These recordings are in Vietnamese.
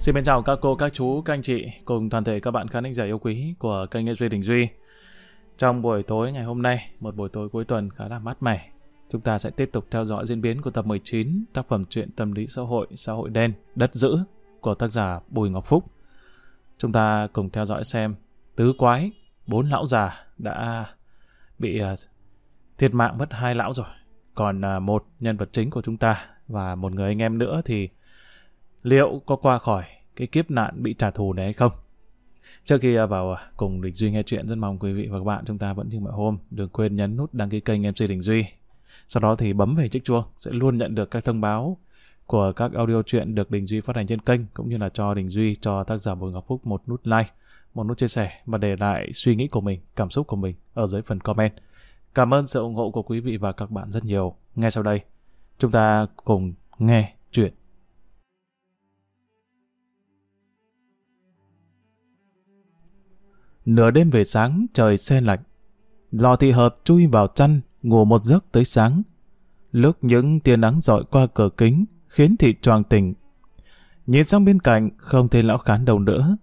Xin mến chào các cô, các chú, các anh chị cùng toàn thể các bạn khán giả yêu quý của kênh Nghe Duy Đình Duy. Trong buổi tối ngày hôm nay, một buổi tối cuối tuần khá là mát mẻ, chúng ta sẽ tiếp tục theo dõi diễn biến của tập 19 tác phẩm truyện tâm lý xã hội, xã hội đen, đất dữ của tác giả Bùi Ngọc Phúc. Chúng ta cùng theo dõi xem tứ quái, bốn lão già đã bị uh, thiệt mạng mất hai lão rồi. Còn uh, một nhân vật chính của chúng ta và một người anh em nữa thì liệu có qua khỏi cái kiếp nạn bị trả thù này hay không? Trước khi à, vào à, cùng Đình Duy nghe chuyện, rất mong quý vị và các bạn chúng ta vẫn như mọi hôm, đừng quên nhấn nút đăng ký kênh MC Đình Duy. Sau đó thì bấm về chiếc chuông, sẽ luôn nhận được các thông báo của các audio truyện được Đình Duy phát hành trên kênh, cũng như là cho Đình Duy, cho tác giả Bùi Ngọc Phúc một nút like, một nút chia sẻ và để lại suy nghĩ của mình, cảm xúc của mình ở dưới phần comment. Cảm ơn sự ủng hộ của quý vị và các bạn rất nhiều. Ngay sau đây, chúng ta cùng nghe chuyện. Nửa đêm về sáng, trời xe lạnh. Lò thị hợp chui vào chăn, ngủ một giấc tới sáng. Lúc những tia nắng dọi qua cửa kính, khiến thị choàng tỉnh. Nhìn sang bên cạnh, không thấy lão khán đâu nữa.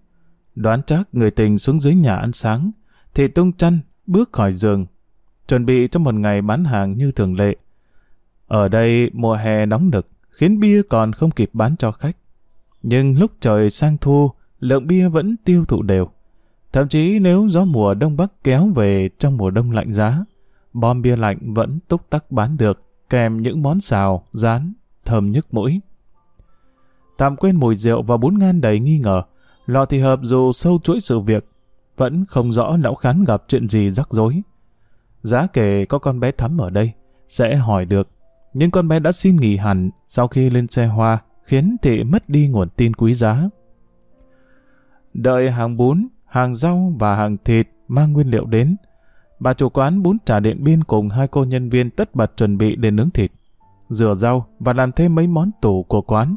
Đoán chắc người tình xuống dưới nhà ăn sáng, thị tung chăn, bước khỏi giường, chuẩn bị cho một ngày bán hàng như thường lệ. Ở đây mùa hè nóng nực, khiến bia còn không kịp bán cho khách. Nhưng lúc trời sang thu, lượng bia vẫn tiêu thụ đều. Thậm chí nếu gió mùa đông bắc kéo về trong mùa đông lạnh giá, bom bia lạnh vẫn túc tắc bán được, kèm những món xào, rán, thơm nhức mũi. Tạm quên mùi rượu và bún ngan đầy nghi ngờ, lọ thì hợp dù sâu chuỗi sự việc, vẫn không rõ lão khán gặp chuyện gì rắc rối. Giá kể có con bé thắm ở đây, sẽ hỏi được, nhưng con bé đã xin nghỉ hẳn sau khi lên xe hoa, khiến thị mất đi nguồn tin quý giá. Đợi hàng bún, hàng rau và hàng thịt mang nguyên liệu đến. Bà chủ quán bún trà điện biên cùng hai cô nhân viên tất bật chuẩn bị để nướng thịt, rửa rau và làm thêm mấy món tủ của quán.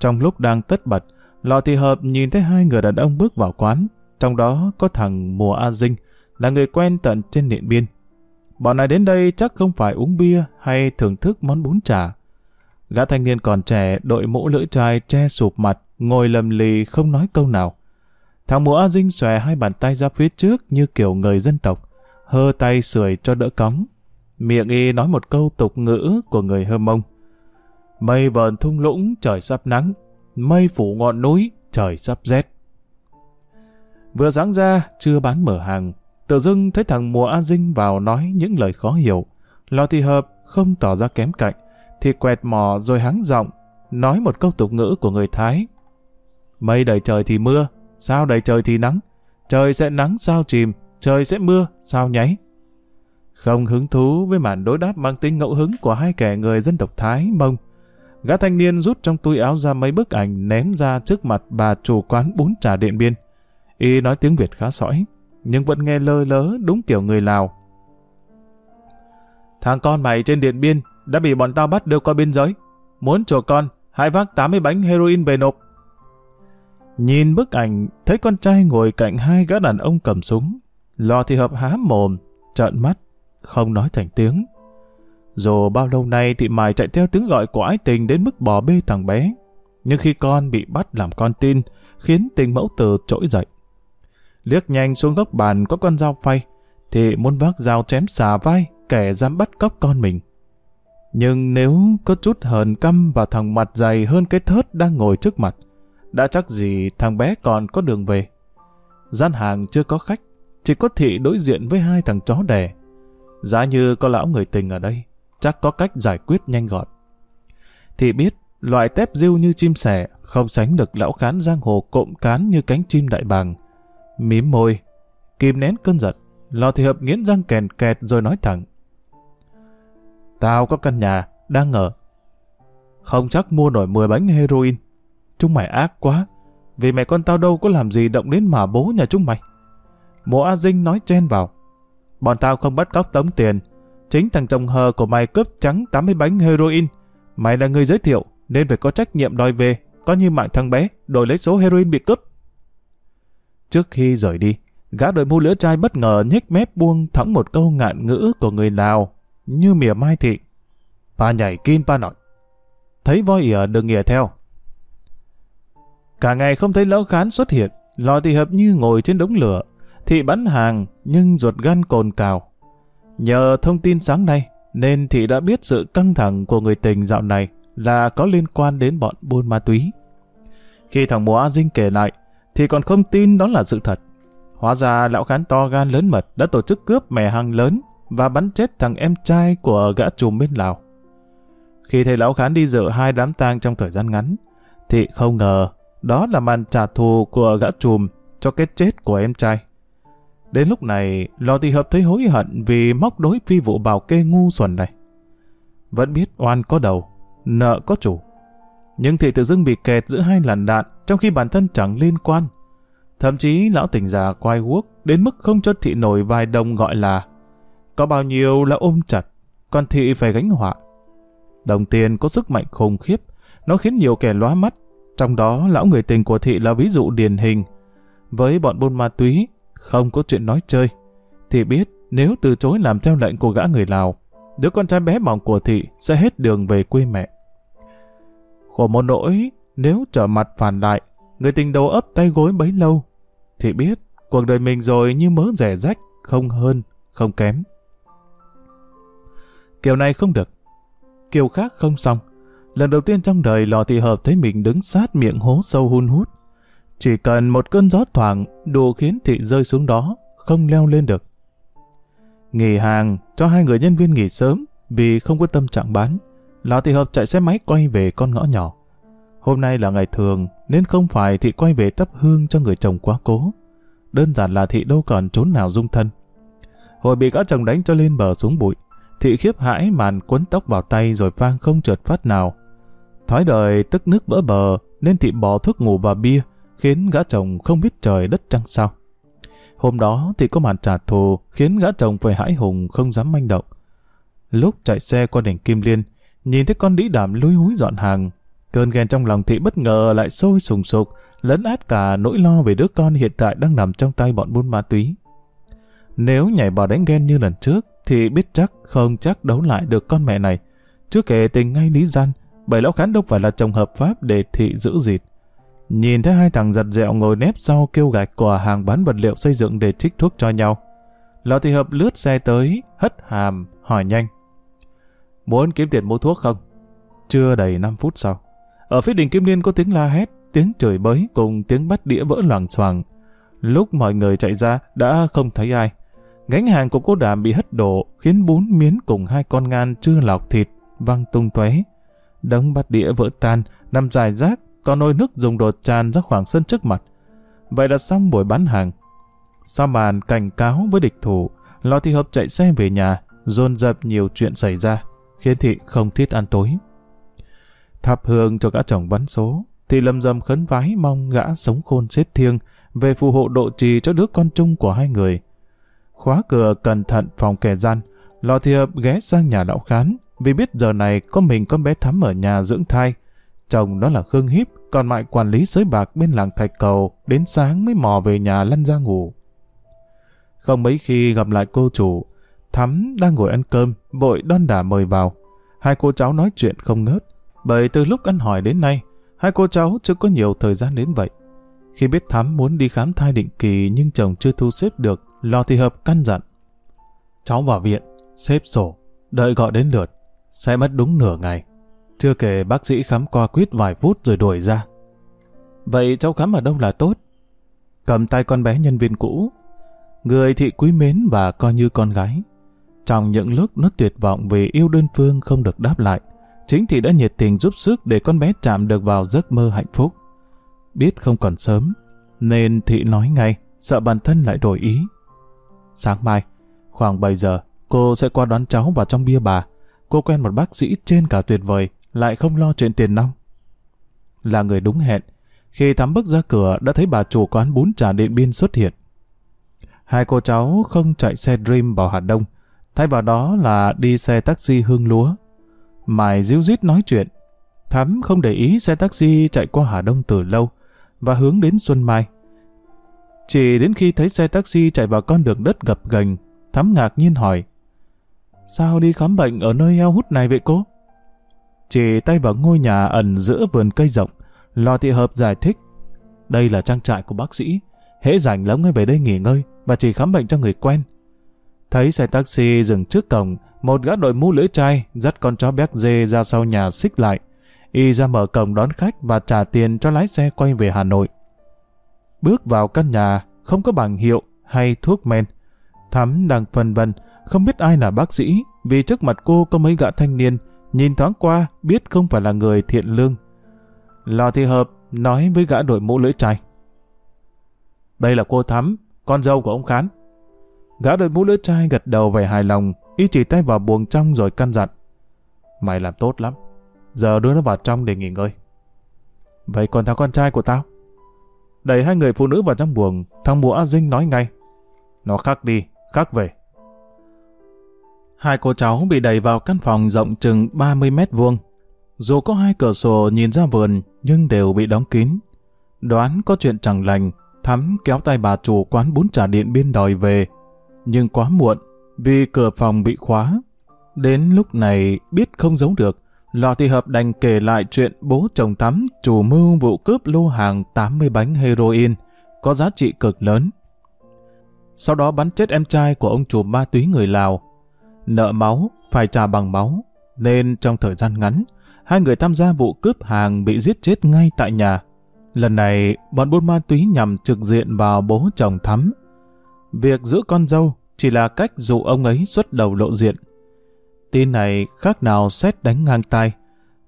Trong lúc đang tất bật, lò thị hợp nhìn thấy hai người đàn ông bước vào quán, trong đó có thằng Mùa A Dinh, là người quen tận trên điện biên. Bọn này đến đây chắc không phải uống bia hay thưởng thức món bún trà. Gã thanh niên còn trẻ đội mũ lưỡi trai che sụp mặt, ngồi lầm lì không nói câu nào. Thằng mùa A Dinh xòe hai bàn tay ra phía trước như kiểu người dân tộc, hơ tay sưởi cho đỡ cóng. Miệng y nói một câu tục ngữ của người hơ mông. Mây vờn thung lũng, trời sắp nắng. Mây phủ ngọn núi, trời sắp rét. Vừa sáng ra, chưa bán mở hàng. Tự dưng thấy thằng mùa A Dinh vào nói những lời khó hiểu. Lò thị hợp không tỏ ra kém cạnh, thì quẹt mò rồi hắng giọng, nói một câu tục ngữ của người Thái. Mây đầy trời thì mưa, sao đầy trời thì nắng, trời sẽ nắng sao chìm, trời sẽ mưa sao nháy. Không hứng thú với màn đối đáp mang tính ngẫu hứng của hai kẻ người dân tộc Thái, Mông. Gã thanh niên rút trong túi áo ra mấy bức ảnh ném ra trước mặt bà chủ quán bún trà điện biên. Y nói tiếng Việt khá sõi, nhưng vẫn nghe lơ lớ đúng kiểu người Lào. Thằng con mày trên điện biên đã bị bọn tao bắt đưa qua biên giới. Muốn chùa con, hãy vác 80 bánh heroin về nộp. Nhìn bức ảnh, thấy con trai ngồi cạnh hai gã đàn ông cầm súng. Lò thì hợp há mồm, trợn mắt, không nói thành tiếng. Dù bao lâu nay thì mài chạy theo tiếng gọi của ái tình đến mức bỏ bê thằng bé. Nhưng khi con bị bắt làm con tin, khiến tình mẫu tử trỗi dậy. Liếc nhanh xuống góc bàn có con dao phay, thì muốn vác dao chém xà vai kẻ dám bắt cóc con mình. Nhưng nếu có chút hờn căm và thằng mặt dày hơn cái thớt đang ngồi trước mặt, đã chắc gì thằng bé còn có đường về. Gian hàng chưa có khách, chỉ có thị đối diện với hai thằng chó đẻ. Giá như có lão người tình ở đây, chắc có cách giải quyết nhanh gọn. Thị biết, loại tép diêu như chim sẻ không sánh được lão khán giang hồ cộm cán như cánh chim đại bàng. Mím môi, kìm nén cơn giận, lò thị hợp nghiến răng kèn kẹt rồi nói thẳng. Tao có căn nhà, đang ở. Không chắc mua nổi 10 bánh heroin. Chúng mày ác quá, vì mẹ con tao đâu có làm gì động đến mà bố nhà chúng mày. Mộ A Dinh nói chen vào. Bọn tao không bắt cóc tống tiền. Chính thằng chồng hờ của mày cướp trắng 80 bánh heroin. Mày là người giới thiệu, nên phải có trách nhiệm đòi về, Coi như mạng thằng bé, đổi lấy số heroin bị cướp. Trước khi rời đi, gã đội mũ lửa trai bất ngờ nhếch mép buông thẳng một câu ngạn ngữ của người Lào, như mỉa mai thị. Pa nhảy kim pa nọt. Thấy voi ỉa đừng ỉa theo. Cả ngày không thấy lão khán xuất hiện, lò thị hợp như ngồi trên đống lửa. Thị bán hàng nhưng ruột gan cồn cào. Nhờ thông tin sáng nay nên thị đã biết sự căng thẳng của người tình dạo này là có liên quan đến bọn buôn ma túy. Khi thằng mùa A Dinh kể lại thì còn không tin đó là sự thật. Hóa ra lão khán to gan lớn mật đã tổ chức cướp mẻ hàng lớn và bắn chết thằng em trai của gã trùm bên Lào. Khi thấy lão khán đi dự hai đám tang trong thời gian ngắn, thì không ngờ đó là màn trả thù của gã trùm cho cái chết của em trai. Đến lúc này, lò thị hợp thấy hối hận vì móc đối phi vụ bảo kê ngu xuẩn này. Vẫn biết oan có đầu, nợ có chủ. Nhưng thị tự dưng bị kẹt giữa hai làn đạn trong khi bản thân chẳng liên quan. Thậm chí lão tỉnh già quay guốc đến mức không cho thị nổi vài đồng gọi là có bao nhiêu là ôm chặt, còn thị phải gánh họa. Đồng tiền có sức mạnh khủng khiếp, nó khiến nhiều kẻ lóa mắt, trong đó lão người tình của thị là ví dụ điển hình. Với bọn buôn ma túy, không có chuyện nói chơi, thì biết nếu từ chối làm theo lệnh của gã người Lào, đứa con trai bé bỏng của thị sẽ hết đường về quê mẹ. Khổ một nỗi, nếu trở mặt phản lại, người tình đầu ấp tay gối bấy lâu, thì biết cuộc đời mình rồi như mớ rẻ rách, không hơn, không kém. Kiểu này không được. Kiểu khác không xong. Lần đầu tiên trong đời lò thị hợp thấy mình đứng sát miệng hố sâu hun hút. Chỉ cần một cơn gió thoảng đủ khiến thị rơi xuống đó, không leo lên được. Nghỉ hàng cho hai người nhân viên nghỉ sớm vì không có tâm trạng bán. Lò thị hợp chạy xe máy quay về con ngõ nhỏ. Hôm nay là ngày thường nên không phải thị quay về tấp hương cho người chồng quá cố. Đơn giản là thị đâu còn trốn nào dung thân. Hồi bị gã chồng đánh cho lên bờ xuống bụi. Thị khiếp hãi màn quấn tóc vào tay rồi vang không trượt phát nào. Thói đời tức nước vỡ bờ nên thị bỏ thuốc ngủ và bia khiến gã chồng không biết trời đất trăng sao. Hôm đó thì có màn trả thù khiến gã chồng phải hãi hùng không dám manh động. Lúc chạy xe qua đỉnh Kim Liên, nhìn thấy con đĩ đảm lúi húi dọn hàng, cơn ghen trong lòng thị bất ngờ lại sôi sùng sục, lấn át cả nỗi lo về đứa con hiện tại đang nằm trong tay bọn buôn ma túy. Nếu nhảy vào đánh ghen như lần trước, thì biết chắc không chắc đấu lại được con mẹ này. Chưa kể tình ngay lý gian, bởi lão khán đâu phải là chồng hợp pháp để thị giữ dịt. Nhìn thấy hai thằng giật dẹo ngồi nép sau kêu gạch của hàng bán vật liệu xây dựng để trích thuốc cho nhau. Lão thị hợp lướt xe tới, hất hàm, hỏi nhanh. Muốn kiếm tiền mua thuốc không? Chưa đầy 5 phút sau. Ở phía đỉnh Kim Liên có tiếng la hét, tiếng chửi bới cùng tiếng bắt đĩa vỡ loảng xoảng. Lúc mọi người chạy ra đã không thấy ai. Gánh hàng của cô đàm bị hất đổ khiến bốn miến cùng hai con ngan chưa lọc thịt văng tung tóe. Đống bát đĩa vỡ tan, nằm dài rác, còn nồi nước dùng đột tràn ra khoảng sân trước mặt. Vậy là xong buổi bán hàng. Sau màn cảnh cáo với địch thủ, Lò Thị Hợp chạy xe về nhà, dồn dập nhiều chuyện xảy ra, khiến Thị không thiết ăn tối. Thắp hương cho gã chồng bắn số, Thị lâm dâm khấn vái mong gã sống khôn xếp thiêng về phù hộ độ trì cho đứa con chung của hai người khóa cửa cẩn thận phòng kẻ gian. Lò thiệp ghé sang nhà lão khán, vì biết giờ này có mình con bé thắm ở nhà dưỡng thai. Chồng đó là Khương Hiếp, còn mại quản lý sới bạc bên làng Thạch Cầu, đến sáng mới mò về nhà lăn ra ngủ. Không mấy khi gặp lại cô chủ, Thắm đang ngồi ăn cơm, vội đon đả mời vào. Hai cô cháu nói chuyện không ngớt, bởi từ lúc ăn hỏi đến nay, hai cô cháu chưa có nhiều thời gian đến vậy. Khi biết Thắm muốn đi khám thai định kỳ nhưng chồng chưa thu xếp được, Lò thị hợp căn dặn. Cháu vào viện, xếp sổ, đợi gọi đến lượt, sẽ mất đúng nửa ngày. Chưa kể bác sĩ khám qua quýt vài phút rồi đuổi ra. Vậy cháu khám ở đâu là tốt? Cầm tay con bé nhân viên cũ, người thị quý mến và coi như con gái. Trong những lúc nó tuyệt vọng vì yêu đơn phương không được đáp lại, chính thị đã nhiệt tình giúp sức để con bé chạm được vào giấc mơ hạnh phúc. Biết không còn sớm, nên thị nói ngay, sợ bản thân lại đổi ý. Sáng mai, khoảng 7 giờ, cô sẽ qua đón cháu vào trong bia bà. Cô quen một bác sĩ trên cả tuyệt vời, lại không lo chuyện tiền nong. Là người đúng hẹn, khi Thắm bước ra cửa đã thấy bà chủ quán bún trà điện biên xuất hiện. Hai cô cháu không chạy xe Dream vào Hà Đông, thay vào đó là đi xe taxi hương lúa. Mài díu dít nói chuyện. Thắm không để ý xe taxi chạy qua Hà Đông từ lâu và hướng đến Xuân Mai. Chỉ đến khi thấy xe taxi chạy vào con đường đất gập ghềnh, Thắm ngạc nhiên hỏi. Sao đi khám bệnh ở nơi eo hút này vậy cô? Chỉ tay vào ngôi nhà ẩn giữa vườn cây rộng, Lò thị hợp giải thích. Đây là trang trại của bác sĩ. Hễ rảnh lắm ngay về đây nghỉ ngơi và chỉ khám bệnh cho người quen. Thấy xe taxi dừng trước cổng, một gã đội mũ lưỡi chai dắt con chó béc dê ra sau nhà xích lại. Y ra mở cổng đón khách và trả tiền cho lái xe quay về Hà Nội. Bước vào căn nhà, không có bảng hiệu hay thuốc men. Thắm đang phân vân, không biết ai là bác sĩ, vì trước mặt cô có mấy gã thanh niên, nhìn thoáng qua biết không phải là người thiện lương. Lò thị hợp nói với gã đội mũ lưỡi chai. Đây là cô Thắm, con dâu của ông Khán. Gã đội mũ lưỡi chai gật đầu vẻ hài lòng, y chỉ tay vào buồng trong rồi căn dặn. Mày làm tốt lắm, giờ đưa nó vào trong để nghỉ ngơi. Vậy còn thằng con trai của tao? Đẩy hai người phụ nữ vào trong buồng, thằng mùa A Dinh nói ngay. Nó khác đi, khác về. Hai cô cháu bị đẩy vào căn phòng rộng chừng 30 mét vuông. Dù có hai cửa sổ nhìn ra vườn, nhưng đều bị đóng kín. Đoán có chuyện chẳng lành, Thắm kéo tay bà chủ quán bún trà điện biên đòi về. Nhưng quá muộn, vì cửa phòng bị khóa. Đến lúc này biết không giấu được, Lò Thị Hợp đành kể lại chuyện bố chồng Thắm chủ mưu vụ cướp lô hàng 80 bánh heroin có giá trị cực lớn. Sau đó bắn chết em trai của ông chủ ma túy người Lào. Nợ máu, phải trả bằng máu, nên trong thời gian ngắn, hai người tham gia vụ cướp hàng bị giết chết ngay tại nhà. Lần này, bọn buôn ma túy nhằm trực diện vào bố chồng Thắm. Việc giữ con dâu chỉ là cách dụ ông ấy xuất đầu lộ diện. Tin này khác nào xét đánh ngang tay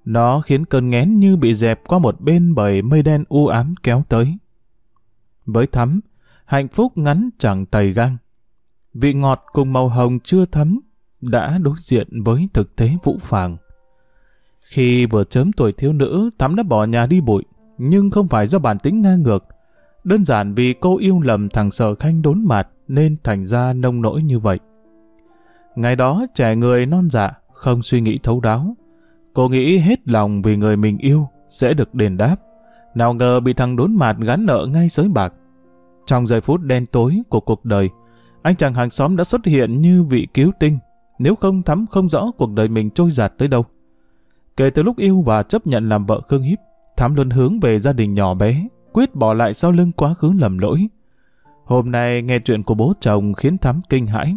Nó khiến cơn ngén như bị dẹp qua một bên bởi mây đen u ám kéo tới. Với Thắm, hạnh phúc ngắn chẳng tầy gang. Vị ngọt cùng màu hồng chưa thấm đã đối diện với thực tế vũ phàng. Khi vừa chớm tuổi thiếu nữ, Thắm đã bỏ nhà đi bụi, nhưng không phải do bản tính ngang ngược. Đơn giản vì cô yêu lầm thằng Sở Khanh đốn mặt nên thành ra nông nỗi như vậy. Ngày đó trẻ người non dạ, không suy nghĩ thấu đáo. Cô nghĩ hết lòng vì người mình yêu sẽ được đền đáp. Nào ngờ bị thằng đốn mạt gắn nợ ngay sới bạc. Trong giây phút đen tối của cuộc đời, anh chàng hàng xóm đã xuất hiện như vị cứu tinh, nếu không thắm không rõ cuộc đời mình trôi giạt tới đâu. Kể từ lúc yêu và chấp nhận làm vợ Khương Hiếp, Thắm luôn hướng về gia đình nhỏ bé, quyết bỏ lại sau lưng quá khứ lầm lỗi. Hôm nay nghe chuyện của bố chồng khiến Thắm kinh hãi.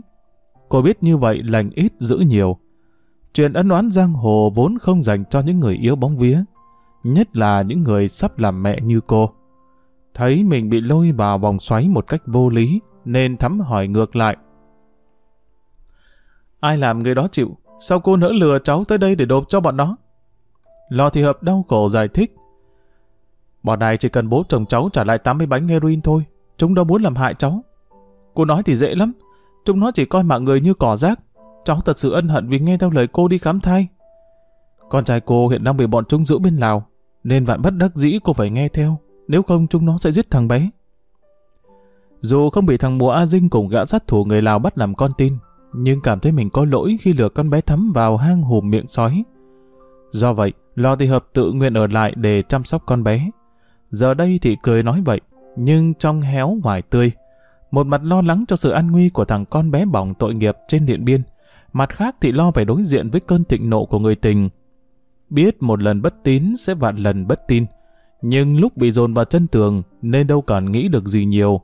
Cô biết như vậy lành ít giữ nhiều. Chuyện ân oán giang hồ vốn không dành cho những người yếu bóng vía, nhất là những người sắp làm mẹ như cô. Thấy mình bị lôi vào vòng xoáy một cách vô lý, nên Thắm hỏi ngược lại. Ai làm người đó chịu? Sao cô nỡ lừa cháu tới đây để đột cho bọn nó? Lò thị hợp đau khổ giải thích. Bọn này chỉ cần bố chồng cháu trả lại 80 bánh heroin thôi. Chúng đâu muốn làm hại cháu. Cô nói thì dễ lắm. Chúng nó chỉ coi mạng người như cỏ rác. Cháu thật sự ân hận vì nghe theo lời cô đi khám thai. Con trai cô hiện đang bị bọn chúng giữ bên Lào. Nên vạn bất đắc dĩ cô phải nghe theo. Nếu không chúng nó sẽ giết thằng bé. Dù không bị thằng mùa A Dinh cùng gã sát thủ người Lào bắt làm con tin, nhưng cảm thấy mình có lỗi khi lừa con bé thắm vào hang hùm miệng sói. Do vậy, Lò Thị Hợp tự nguyện ở lại để chăm sóc con bé. Giờ đây thì cười nói vậy, nhưng trong héo ngoài tươi. Một mặt lo lắng cho sự an nguy của thằng con bé bỏng tội nghiệp trên điện biên, mặt khác thì lo phải đối diện với cơn thịnh nộ của người tình. Biết một lần bất tín sẽ vạn lần bất tin, nhưng lúc bị dồn vào chân tường nên đâu còn nghĩ được gì nhiều,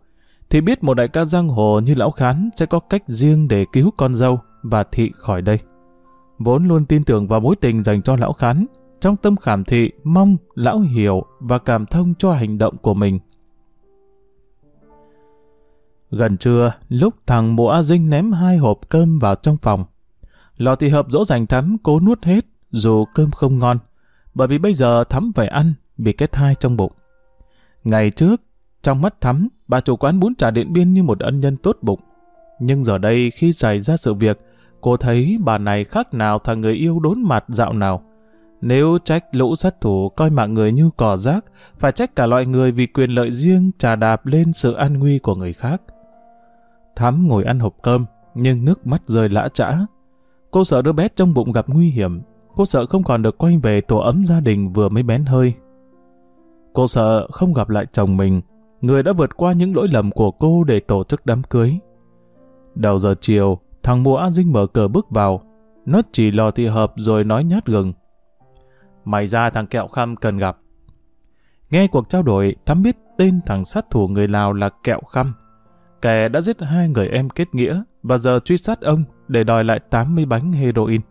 thì biết một đại ca giang hồ như lão khán sẽ có cách riêng để cứu con dâu và thị khỏi đây. Vốn luôn tin tưởng vào mối tình dành cho lão khán, trong tâm khảm thị mong lão hiểu và cảm thông cho hành động của mình. Gần trưa, lúc thằng mùa A Dinh ném hai hộp cơm vào trong phòng, lò thị hợp dỗ dành thắm cố nuốt hết dù cơm không ngon, bởi vì bây giờ thắm phải ăn vì cái thai trong bụng. Ngày trước, trong mắt thắm, bà chủ quán bún trả điện biên như một ân nhân tốt bụng. Nhưng giờ đây khi xảy ra sự việc, cô thấy bà này khác nào thằng người yêu đốn mặt dạo nào. Nếu trách lũ sát thủ coi mạng người như cỏ rác, phải trách cả loại người vì quyền lợi riêng trà đạp lên sự an nguy của người khác. Thắm ngồi ăn hộp cơm, nhưng nước mắt rơi lã trã. Cô sợ đứa bé trong bụng gặp nguy hiểm. Cô sợ không còn được quay về tổ ấm gia đình vừa mới bén hơi. Cô sợ không gặp lại chồng mình, người đã vượt qua những lỗi lầm của cô để tổ chức đám cưới. Đầu giờ chiều, thằng mùa A Dinh mở cửa bước vào. Nó chỉ lò thị hợp rồi nói nhát gừng. Mày ra thằng kẹo khăm cần gặp. Nghe cuộc trao đổi, thắm biết tên thằng sát thủ người Lào là Kẹo Khăm. Kẻ đã giết hai người em kết nghĩa và giờ truy sát ông để đòi lại 80 bánh heroin.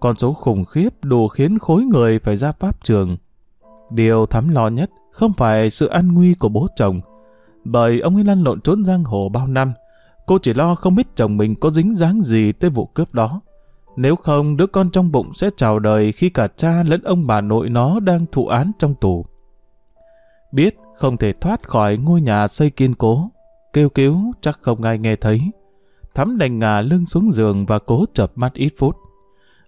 Con số khủng khiếp đủ khiến khối người phải ra pháp trường. Điều thắm lo nhất không phải sự an nguy của bố chồng, bởi ông ấy lăn lộn trốn giang hồ bao năm. Cô chỉ lo không biết chồng mình có dính dáng gì tới vụ cướp đó. Nếu không, đứa con trong bụng sẽ chào đời khi cả cha lẫn ông bà nội nó đang thụ án trong tù. Biết không thể thoát khỏi ngôi nhà xây kiên cố, kêu cứu chắc không ai nghe thấy. Thắm đành ngả lưng xuống giường và cố chập mắt ít phút.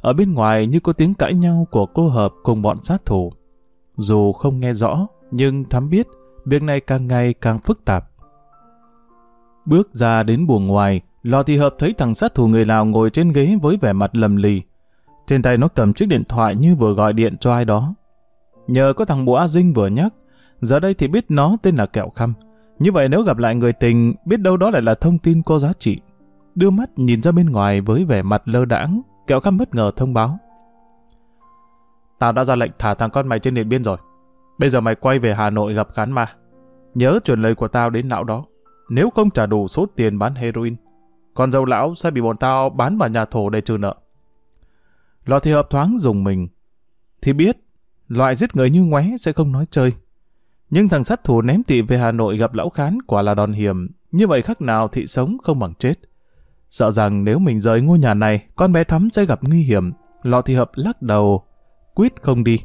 Ở bên ngoài như có tiếng cãi nhau của cô Hợp cùng bọn sát thủ. Dù không nghe rõ, nhưng Thắm biết việc này càng ngày càng phức tạp. Bước ra đến buồng ngoài, Lò thì Hợp thấy thằng sát thủ người Lào ngồi trên ghế với vẻ mặt lầm lì. Trên tay nó cầm chiếc điện thoại như vừa gọi điện cho ai đó. Nhờ có thằng bố A Dinh vừa nhắc, giờ đây thì biết nó tên là Kẹo Khăm. Như vậy nếu gặp lại người tình, biết đâu đó lại là thông tin có giá trị. Đưa mắt nhìn ra bên ngoài với vẻ mặt lơ đãng, Kẹo Khăm bất ngờ thông báo. Tao đã ra lệnh thả thằng con mày trên điện biên rồi. Bây giờ mày quay về Hà Nội gặp khán ma. Nhớ truyền lời của tao đến lão đó. Nếu không trả đủ số tiền bán heroin, con dâu lão sẽ bị bọn tao bán vào nhà thổ để trừ nợ. Lò thì hợp thoáng dùng mình. Thì biết, loại giết người như ngoé sẽ không nói chơi. Nhưng thằng sát thủ ném thị về Hà Nội gặp lão khán quả là đòn hiểm, như vậy khác nào thị sống không bằng chết. Sợ rằng nếu mình rời ngôi nhà này, con bé Thắm sẽ gặp nguy hiểm. Lọ thì hợp lắc đầu, quyết không đi.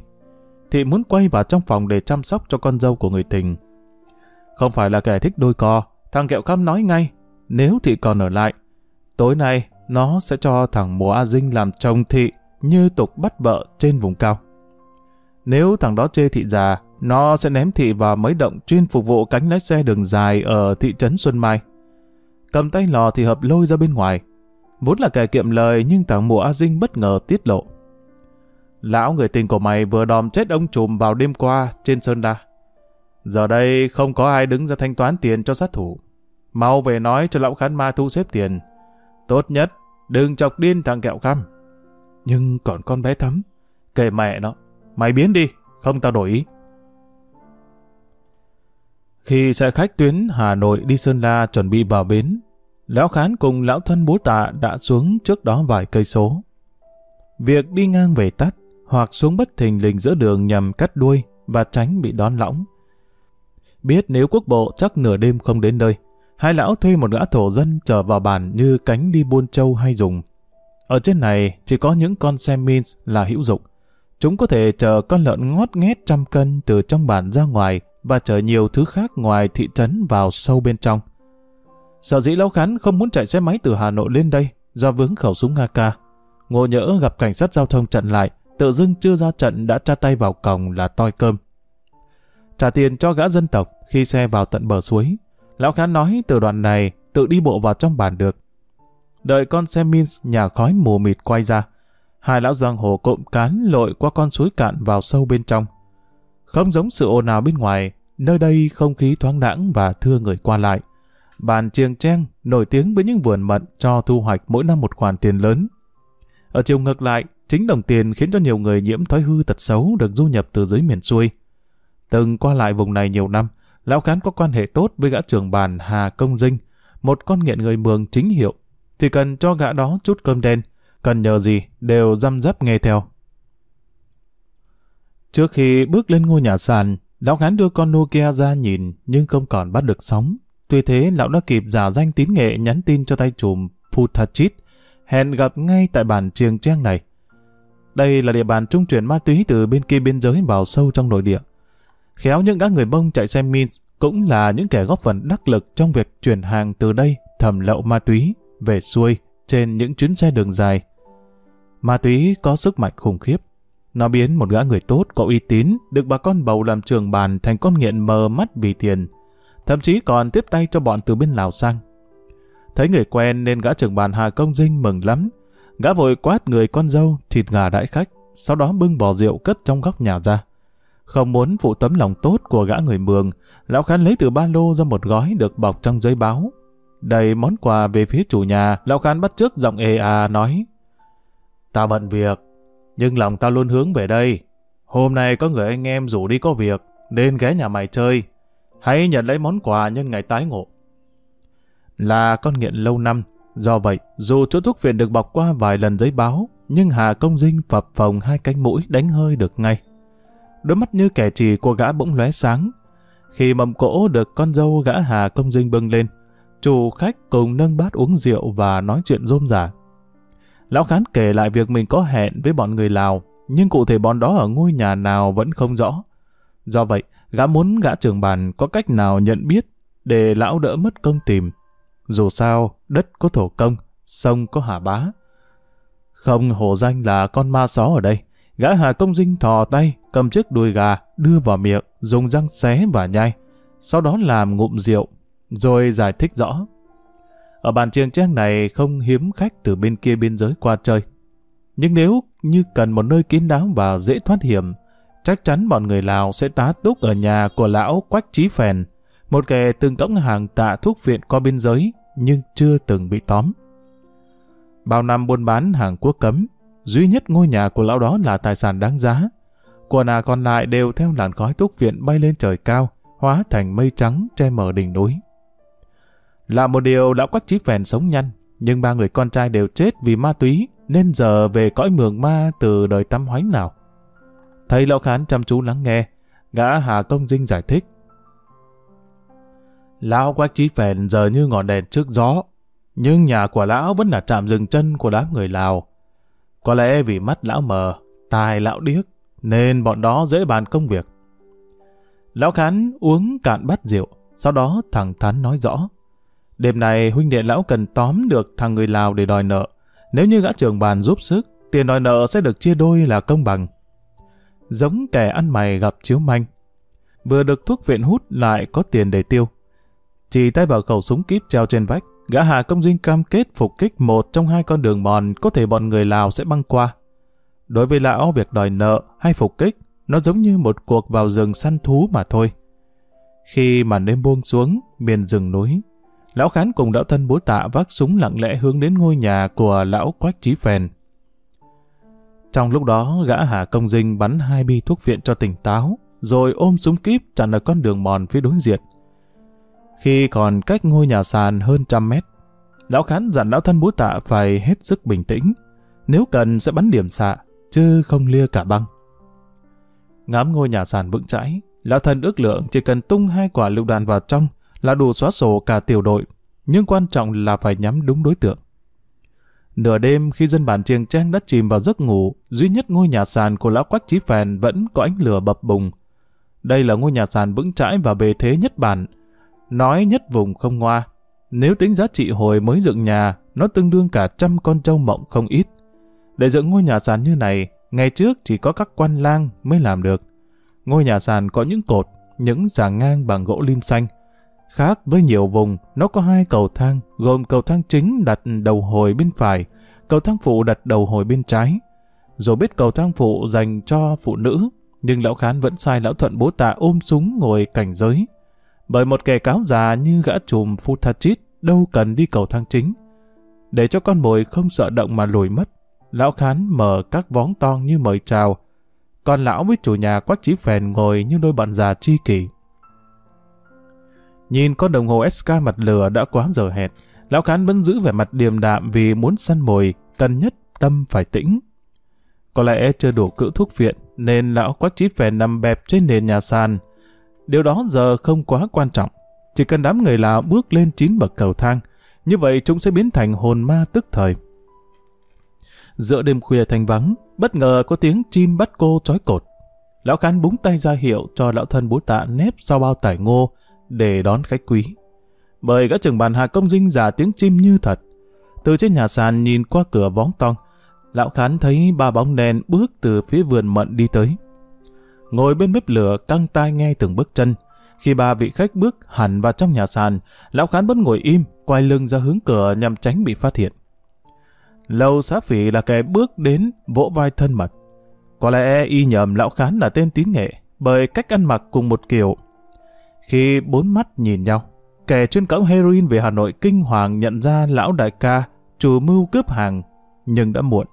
Thị muốn quay vào trong phòng để chăm sóc cho con dâu của người tình. Không phải là kẻ thích đôi co, thằng kẹo cam nói ngay, nếu thị còn ở lại, tối nay nó sẽ cho thằng mùa A Dinh làm chồng thị như tục bắt vợ trên vùng cao. Nếu thằng đó chê thị già, nó sẽ ném thị vào mấy động chuyên phục vụ cánh lái xe đường dài ở thị trấn Xuân Mai. Cầm tay lò thì hợp lôi ra bên ngoài. Vốn là kẻ kiệm lời nhưng thằng mùa A Dinh bất ngờ tiết lộ. Lão người tình của mày vừa đòm chết ông trùm vào đêm qua trên Sơn Đa. Giờ đây không có ai đứng ra thanh toán tiền cho sát thủ. Mau về nói cho lão khán ma thu xếp tiền. Tốt nhất, đừng chọc điên thằng kẹo cam Nhưng còn con bé thắm, kệ mẹ nó. Mày biến đi, không tao đổi ý. Khi xe khách tuyến Hà Nội đi Sơn La chuẩn bị vào bến, Lão Khán cùng lão thân bố tạ đã xuống trước đó vài cây số. Việc đi ngang về tắt hoặc xuống bất thình lình giữa đường nhằm cắt đuôi và tránh bị đón lõng. Biết nếu quốc bộ chắc nửa đêm không đến nơi, hai lão thuê một gã thổ dân trở vào bản như cánh đi buôn châu hay dùng. Ở trên này chỉ có những con xe mins là hữu dụng. Chúng có thể chở con lợn ngót nghét trăm cân từ trong bản ra ngoài và chở nhiều thứ khác ngoài thị trấn vào sâu bên trong. Sở dĩ Lão Khán không muốn chạy xe máy từ Hà Nội lên đây do vướng khẩu súng AK. Ngộ nhỡ gặp cảnh sát giao thông chặn lại, tự dưng chưa ra trận đã tra tay vào còng là toi cơm. Trả tiền cho gã dân tộc khi xe vào tận bờ suối. Lão Khán nói từ đoạn này tự đi bộ vào trong bản được. Đợi con xe Mins nhà khói mù mịt quay ra, hai lão giang hồ cộm cán lội qua con suối cạn vào sâu bên trong. Không giống sự ồn ào bên ngoài, nơi đây không khí thoáng đãng và thưa người qua lại. Bàn Chiêng Trang nổi tiếng với những vườn mận cho thu hoạch mỗi năm một khoản tiền lớn. Ở chiều ngược lại, chính đồng tiền khiến cho nhiều người nhiễm thói hư tật xấu được du nhập từ dưới miền xuôi. Từng qua lại vùng này nhiều năm, Lão Khán có quan hệ tốt với gã trưởng bàn Hà Công Dinh, một con nghiện người mường chính hiệu. Thì cần cho gã đó chút cơm đen, cần nhờ gì đều răm rắp nghe theo. Trước khi bước lên ngôi nhà sàn, lão khán đưa con Nokia ra nhìn nhưng không còn bắt được sóng. Tuy thế, lão đã kịp giả danh tín nghệ nhắn tin cho tay chùm Putachit, hẹn gặp ngay tại bản trường trang này. Đây là địa bàn trung chuyển ma túy từ bên kia biên giới vào sâu trong nội địa. Khéo những gã người bông chạy xe Mins cũng là những kẻ góp phần đắc lực trong việc chuyển hàng từ đây thẩm lậu ma túy về xuôi trên những chuyến xe đường dài. Ma túy có sức mạnh khủng khiếp. Nó biến một gã người tốt, có uy tín, được bà con bầu làm trường bàn thành con nghiện mờ mắt vì tiền. Thậm chí còn tiếp tay cho bọn từ bên Lào sang. Thấy người quen nên gã trưởng bàn Hà Công Dinh mừng lắm. Gã vội quát người con dâu, thịt gà đãi khách, sau đó bưng bò rượu cất trong góc nhà ra. Không muốn phụ tấm lòng tốt của gã người mường, lão khán lấy từ ba lô ra một gói được bọc trong giấy báo. Đầy món quà về phía chủ nhà, lão khán bắt trước giọng ê à nói Tao bận việc, nhưng lòng tao luôn hướng về đây. Hôm nay có người anh em rủ đi có việc, nên ghé nhà mày chơi. Hãy nhận lấy món quà nhân ngày tái ngộ. Là con nghiện lâu năm, do vậy dù chỗ thuốc viện được bọc qua vài lần giấy báo, nhưng Hà Công Dinh phập phồng hai cánh mũi đánh hơi được ngay. Đôi mắt như kẻ trì của gã bỗng lóe sáng. Khi mầm cỗ được con dâu gã Hà Công Dinh bưng lên, chủ khách cùng nâng bát uống rượu và nói chuyện rôm rả. Lão Khán kể lại việc mình có hẹn với bọn người Lào, nhưng cụ thể bọn đó ở ngôi nhà nào vẫn không rõ. Do vậy, gã muốn gã trưởng bàn có cách nào nhận biết để lão đỡ mất công tìm. Dù sao, đất có thổ công, sông có hà bá. Không hổ danh là con ma só ở đây. Gã Hà Công Dinh thò tay, cầm chiếc đùi gà, đưa vào miệng, dùng răng xé và nhai. Sau đó làm ngụm rượu, rồi giải thích rõ. Ở bàn chiêng trang này không hiếm khách từ bên kia biên giới qua chơi. Nhưng nếu như cần một nơi kín đáo và dễ thoát hiểm, chắc chắn bọn người Lào sẽ tá túc ở nhà của lão Quách Trí Phèn, một kẻ từng cõng hàng tạ thuốc viện qua biên giới nhưng chưa từng bị tóm. Bao năm buôn bán hàng quốc cấm, duy nhất ngôi nhà của lão đó là tài sản đáng giá. Quần à còn lại đều theo làn khói túc viện bay lên trời cao, hóa thành mây trắng che mờ đỉnh núi. Là một điều lão quách trí phèn sống nhanh, nhưng ba người con trai đều chết vì ma túy, nên giờ về cõi mường ma từ đời tâm hoánh nào. Thấy lão khán chăm chú lắng nghe, gã Hà Công Dinh giải thích. Lão quách trí phèn giờ như ngọn đèn trước gió, nhưng nhà của lão vẫn là trạm dừng chân của đám người Lào. Có lẽ vì mắt lão mờ, tai lão điếc, nên bọn đó dễ bàn công việc. Lão Khán uống cạn bát rượu, sau đó thẳng thắn nói rõ. Đêm này huynh đệ lão cần tóm được thằng người Lào để đòi nợ. Nếu như gã trường bàn giúp sức, tiền đòi nợ sẽ được chia đôi là công bằng. Giống kẻ ăn mày gặp chiếu manh. Vừa được thuốc viện hút lại có tiền để tiêu. Chỉ tay vào khẩu súng kíp treo trên vách, gã Hà Công Dinh cam kết phục kích một trong hai con đường mòn có thể bọn người Lào sẽ băng qua. Đối với lão việc đòi nợ hay phục kích, nó giống như một cuộc vào rừng săn thú mà thôi. Khi màn đêm buông xuống, miền rừng núi, lão khán cùng đạo thân bố tạ vác súng lặng lẽ hướng đến ngôi nhà của lão quách trí phèn. Trong lúc đó, gã Hà Công Dinh bắn hai bi thuốc viện cho tỉnh táo, rồi ôm súng kíp chặn ở con đường mòn phía đối diện. Khi còn cách ngôi nhà sàn hơn trăm mét, lão khán dặn lão thân bú tạ phải hết sức bình tĩnh, nếu cần sẽ bắn điểm xạ, chứ không lia cả băng. Ngắm ngôi nhà sàn vững chãi, lão thân ước lượng chỉ cần tung hai quả lựu đạn vào trong là đủ xóa sổ cả tiểu đội, nhưng quan trọng là phải nhắm đúng đối tượng. Nửa đêm khi dân bản Triềng Trang đã chìm vào giấc ngủ, duy nhất ngôi nhà sàn của lão Quách Chí Phèn vẫn có ánh lửa bập bùng. Đây là ngôi nhà sàn vững chãi và bề thế nhất bản, nói nhất vùng không ngoa. Nếu tính giá trị hồi mới dựng nhà, nó tương đương cả trăm con trâu mộng không ít. Để dựng ngôi nhà sàn như này, ngày trước chỉ có các quan lang mới làm được. Ngôi nhà sàn có những cột, những sàng ngang bằng gỗ lim xanh, Khác với nhiều vùng, nó có hai cầu thang, gồm cầu thang chính đặt đầu hồi bên phải, cầu thang phụ đặt đầu hồi bên trái. dù biết cầu thang phụ dành cho phụ nữ, nhưng lão khán vẫn sai lão thuận bố tạ ôm súng ngồi cảnh giới. Bởi một kẻ cáo già như gã trùm chít đâu cần đi cầu thang chính. Để cho con mồi không sợ động mà lùi mất, lão khán mở các vóng to như mời chào. Còn lão với chủ nhà quách chí phèn ngồi như đôi bạn già chi kỷ. Nhìn con đồng hồ SK mặt lửa đã quá giờ hẹn, lão khán vẫn giữ vẻ mặt điềm đạm vì muốn săn mồi, cần nhất tâm phải tĩnh. Có lẽ chưa đủ cữ thuốc viện, nên lão quách chí phèn nằm bẹp trên nền nhà sàn. Điều đó giờ không quá quan trọng. Chỉ cần đám người lạ bước lên chín bậc cầu thang, như vậy chúng sẽ biến thành hồn ma tức thời. Giữa đêm khuya thành vắng, bất ngờ có tiếng chim bắt cô trói cột. Lão Khán búng tay ra hiệu cho lão thân bố tạ nép sau bao tải ngô, để đón khách quý. Bởi gã trưởng bàn Hà Công Dinh giả tiếng chim như thật. Từ trên nhà sàn nhìn qua cửa vóng tong, lão khán thấy ba bóng đèn bước từ phía vườn mận đi tới. Ngồi bên bếp lửa căng tai nghe từng bước chân. Khi ba vị khách bước hẳn vào trong nhà sàn, lão khán vẫn ngồi im, quay lưng ra hướng cửa nhằm tránh bị phát hiện. Lâu xá phỉ là kẻ bước đến vỗ vai thân mật. Có lẽ y nhầm lão khán là tên tín nghệ, bởi cách ăn mặc cùng một kiểu, khi bốn mắt nhìn nhau, kẻ chuyên cõng heroin về Hà Nội kinh hoàng nhận ra lão đại ca, chủ mưu cướp hàng, nhưng đã muộn.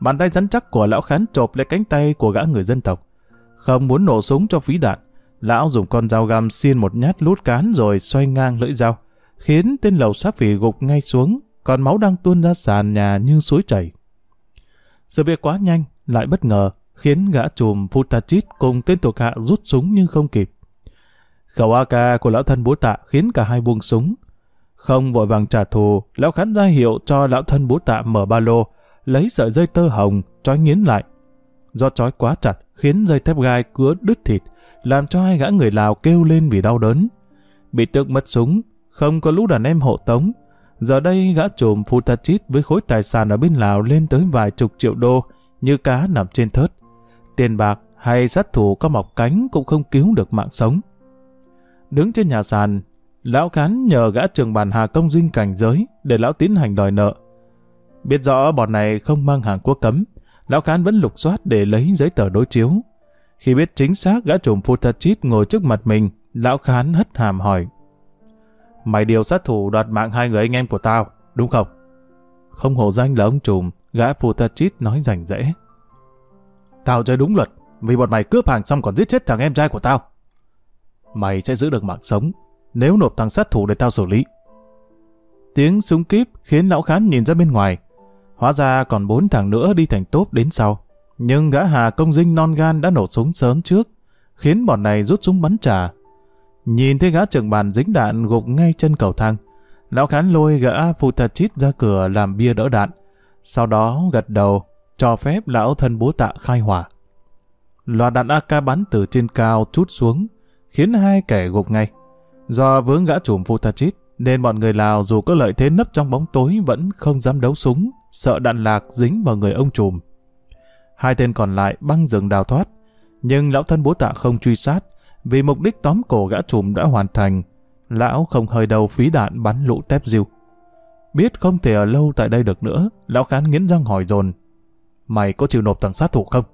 Bàn tay rắn chắc của lão khán chộp lấy cánh tay của gã người dân tộc. Không muốn nổ súng cho phí đạn, Lão dùng con dao găm xiên một nhát lút cán rồi xoay ngang lưỡi dao, khiến tên lầu sát phỉ gục ngay xuống, còn máu đang tuôn ra sàn nhà như suối chảy. Sự việc quá nhanh, lại bất ngờ, khiến gã trùm Futachit cùng tên thuộc hạ rút súng nhưng không kịp. Khẩu AK của lão thân búa tạ khiến cả hai buông súng. Không vội vàng trả thù, lão khán ra hiệu cho lão thân búa tạ mở ba lô, lấy sợi dây tơ hồng, trói nghiến lại. Do trói quá chặt, khiến dây thép gai cứa đứt thịt, làm cho hai gã người Lào kêu lên vì đau đớn. Bị tước mất súng, không có lũ đàn em hộ tống. Giờ đây gã trùm Futachit với khối tài sản ở bên Lào lên tới vài chục triệu đô, như cá nằm trên thớt. Tiền bạc hay sát thủ có mọc cánh cũng không cứu được mạng sống. Đứng trên nhà sàn, lão khán nhờ gã trường bàn Hà Công Dinh cảnh giới để lão tiến hành đòi nợ. Biết rõ bọn này không mang hàng quốc cấm, lão khán vẫn lục soát để lấy giấy tờ đối chiếu. Khi biết chính xác gã trùm Futachit ngồi trước mặt mình, lão khán hất hàm hỏi. Mày điều sát thủ đoạt mạng hai người anh em của tao, đúng không? Không hổ danh là ông trùm, gã Futachit nói rảnh rẽ. Tao chơi đúng luật, vì bọn mày cướp hàng xong còn giết chết thằng em trai của tao. Mày sẽ giữ được mạng sống, nếu nộp thằng sát thủ để tao xử lý. Tiếng súng kíp khiến lão khán nhìn ra bên ngoài. Hóa ra còn bốn thằng nữa đi thành tốp đến sau. Nhưng gã Hà công dinh non gan đã nổ súng sớm trước, khiến bọn này rút súng bắn trả. Nhìn thấy gã trưởng bàn dính đạn gục ngay chân cầu thang, lão khán lôi gã phụ thật chít ra cửa làm bia đỡ đạn. Sau đó gật đầu, cho phép lão thân bố tạ khai hỏa. Loạt đạn AK bắn từ trên cao trút xuống, khiến hai kẻ gục ngay. Do vướng gã trùm Futachit, nên bọn người Lào dù có lợi thế nấp trong bóng tối vẫn không dám đấu súng, sợ đạn lạc dính vào người ông trùm. Hai tên còn lại băng rừng đào thoát, nhưng lão thân bố tạ không truy sát, vì mục đích tóm cổ gã trùm đã hoàn thành. Lão không hơi đầu phí đạn bắn lũ tép diêu. Biết không thể ở lâu tại đây được nữa, lão khán nghiến răng hỏi dồn Mày có chịu nộp thằng sát thủ không?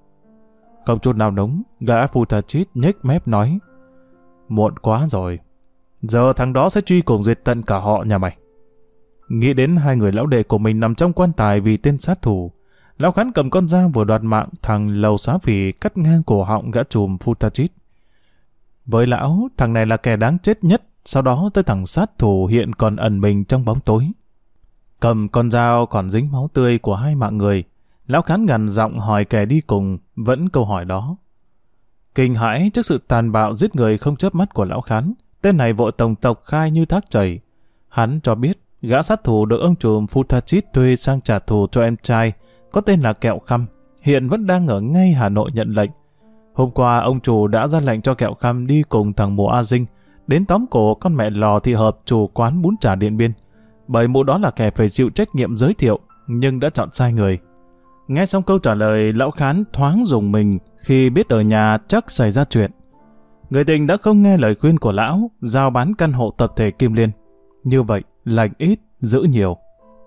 Không chút nào nóng, gã Futachit nhếch mép nói. Muộn quá rồi. Giờ thằng đó sẽ truy cùng diệt tận cả họ nhà mày. Nghĩ đến hai người lão đệ của mình nằm trong quan tài vì tên sát thủ. Lão khán cầm con dao vừa đoạt mạng thằng lầu xá phì cắt ngang cổ họng gã trùm Futachit. Với lão, thằng này là kẻ đáng chết nhất, sau đó tới thằng sát thủ hiện còn ẩn mình trong bóng tối. Cầm con dao còn dính máu tươi của hai mạng người, lão khán ngàn giọng hỏi kẻ đi cùng, vẫn câu hỏi đó. Kinh hãi trước sự tàn bạo giết người không chớp mắt của lão khán, tên này vội tổng tộc khai như thác chảy. Hắn cho biết, gã sát thủ được ông trùm Futachit thuê sang trả thù cho em trai, có tên là Kẹo Khăm, hiện vẫn đang ở ngay Hà Nội nhận lệnh. Hôm qua ông chủ đã ra lệnh cho Kẹo Khăm đi cùng thằng mùa A Dinh, đến tóm cổ con mẹ lò thị hợp chủ quán bún chả Điện Biên. Bởi mụ đó là kẻ phải chịu trách nhiệm giới thiệu, nhưng đã chọn sai người. Nghe xong câu trả lời, lão khán thoáng dùng mình khi biết ở nhà chắc xảy ra chuyện. Người tình đã không nghe lời khuyên của lão, giao bán căn hộ tập thể Kim Liên. Như vậy, lành ít, giữ nhiều.